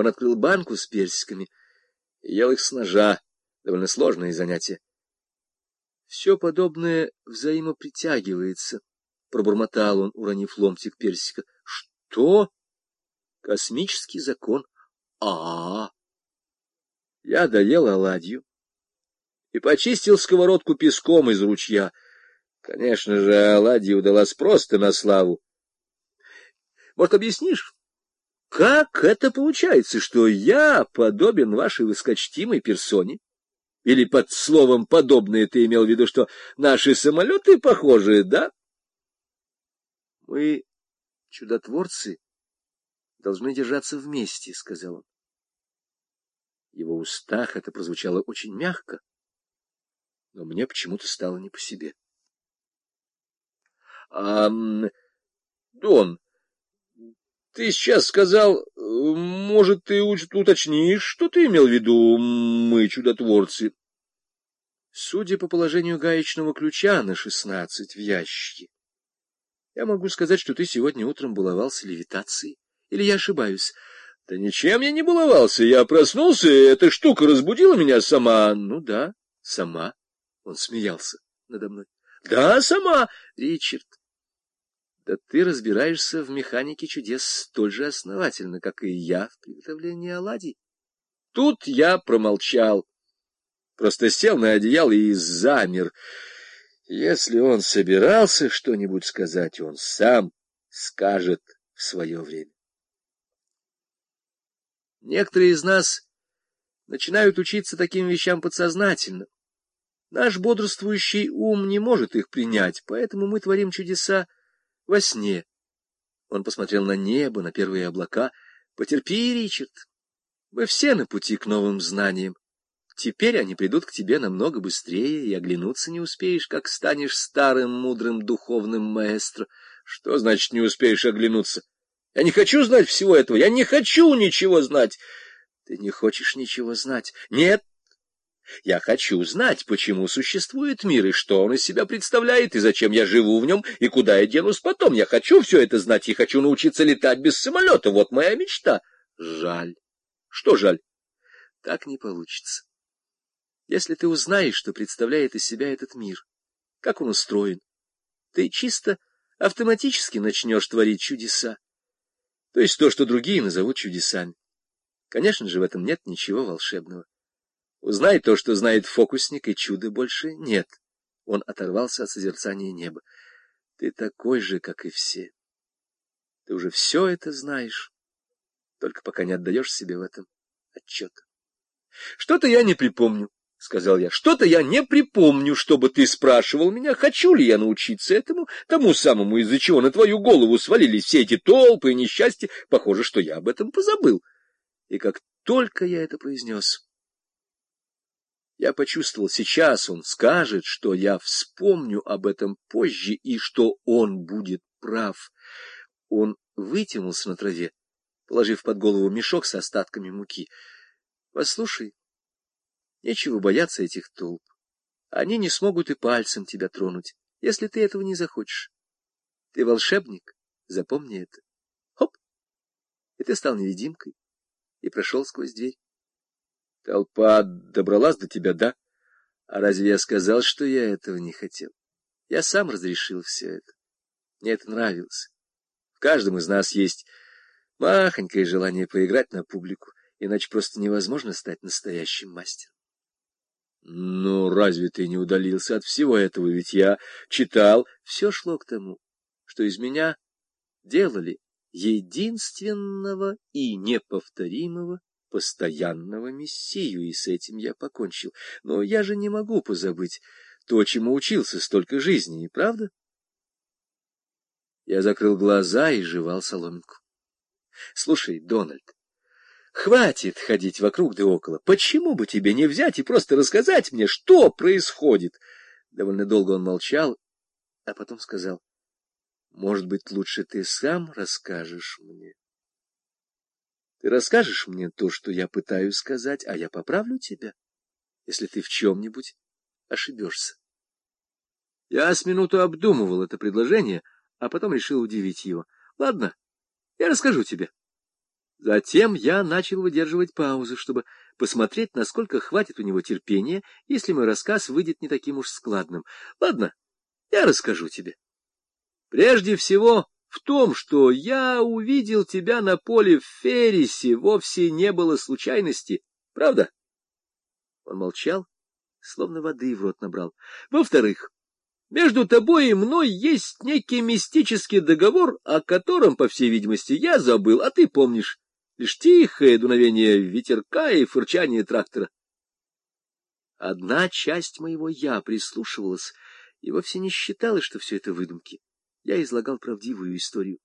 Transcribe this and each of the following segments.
Он открыл банку с персиками и ел их с ножа. Довольно сложное занятие. Все подобное взаимопритягивается, — пробормотал он, уронив ломтик персика. — Что? Космический закон. А, -а, Я доел оладью и почистил сковородку песком из ручья. Конечно же, оладья удалась просто на славу. Может, объяснишь, как это получается, что я подобен вашей высокочтимой персоне? Или под словом «подобное» ты имел в виду, что наши самолеты похожи, да? Мы, чудотворцы, должны держаться вместе, — сказал он. В его устах это прозвучало очень мягко, но мне почему-то стало не по себе. — А, Дон, ты сейчас сказал, может, ты уточнишь, что ты имел в виду, мы чудотворцы? Судя по положению гаечного ключа на шестнадцать в ящике, я могу сказать, что ты сегодня утром баловался левитацией. Или я ошибаюсь? Да ничем я не баловался. Я проснулся, и эта штука разбудила меня сама. Ну да, сама. Он смеялся надо мной. Да, сама, Ричард. Да ты разбираешься в механике чудес столь же основательно, как и я в приготовлении оладий. Тут я промолчал, просто сел на одеяло и замер. Если он собирался что-нибудь сказать, он сам скажет в свое время. Некоторые из нас начинают учиться таким вещам подсознательно. Наш бодрствующий ум не может их принять, поэтому мы творим чудеса во сне. Он посмотрел на небо, на первые облака. Потерпи, Ричард. Мы все на пути к новым знаниям. Теперь они придут к тебе намного быстрее, и оглянуться не успеешь, как станешь старым, мудрым, духовным маэстро. Что значит не успеешь оглянуться? Я не хочу знать всего этого. Я не хочу ничего знать. Ты не хочешь ничего знать? Нет, я хочу знать, почему существует мир, и что он из себя представляет, и зачем я живу в нем, и куда я денусь потом. Я хочу все это знать, и хочу научиться летать без самолета. Вот моя мечта. Жаль. Что жаль? Так не получится. Если ты узнаешь, что представляет из себя этот мир, как он устроен, ты чисто автоматически начнешь творить чудеса. То есть то, что другие назовут чудесами. Конечно же, в этом нет ничего волшебного. Узнай то, что знает фокусник, и чуда больше нет. Он оторвался от созерцания неба. Ты такой же, как и все. Ты уже все это знаешь, только пока не отдаешь себе в этом отчета. Что-то я не припомню, — сказал я. Что-то я не припомню, чтобы ты спрашивал меня, хочу ли я научиться этому, тому самому, из-за чего на твою голову свалились все эти толпы и несчастья. Похоже, что я об этом позабыл. И как только я это произнес... Я почувствовал, сейчас он скажет, что я вспомню об этом позже и что он будет прав. Он вытянулся на траве, положив под голову мешок с остатками муки. — Послушай, нечего бояться этих толп. Они не смогут и пальцем тебя тронуть, если ты этого не захочешь. Ты волшебник, запомни это. Хоп! И ты стал невидимкой и прошел сквозь дверь. Толпа добралась до тебя, да? А разве я сказал, что я этого не хотел? Я сам разрешил все это. Мне это нравилось. В каждом из нас есть махонькое желание поиграть на публику, иначе просто невозможно стать настоящим мастером. Ну, разве ты не удалился от всего этого? Ведь я читал. Все шло к тому, что из меня делали единственного и неповторимого постоянного мессию, и с этим я покончил. Но я же не могу позабыть то, чему учился столько жизней, правда? Я закрыл глаза и жевал соломинку. Слушай, Дональд, хватит ходить вокруг да около. Почему бы тебе не взять и просто рассказать мне, что происходит? Довольно долго он молчал, а потом сказал, может быть, лучше ты сам расскажешь мне. Ты расскажешь мне то, что я пытаюсь сказать, а я поправлю тебя, если ты в чем-нибудь ошибешься. Я с минуту обдумывал это предложение, а потом решил удивить его. Ладно, я расскажу тебе. Затем я начал выдерживать паузу, чтобы посмотреть, насколько хватит у него терпения, если мой рассказ выйдет не таким уж складным. Ладно, я расскажу тебе. Прежде всего, в том, что я увидел тебя на поле в Феррисе, вовсе не было случайности, правда? Он молчал, словно воды в рот набрал. Во-вторых, между тобой и мной есть некий мистический договор, о котором, по всей видимости, я забыл, а ты помнишь лишь тихое дуновение ветерка и фырчание трактора. Одна часть моего «я» прислушивалась и вовсе не считала, что все это выдумки. Я излагал правдивую историю.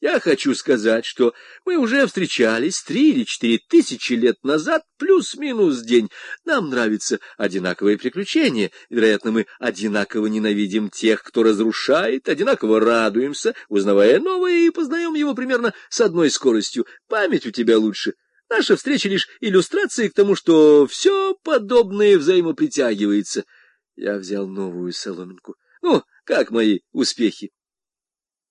Я хочу сказать, что мы уже встречались три или четыре тысячи лет назад, плюс-минус день. Нам нравятся одинаковые приключения. Вероятно, мы одинаково ненавидим тех, кто разрушает, одинаково радуемся, узнавая новое, и познаем его примерно с одной скоростью. Память у тебя лучше. Наша встреча лишь иллюстрация к тому, что все подобное взаимопритягивается. Я взял новую соломинку. Ну, как мои успехи?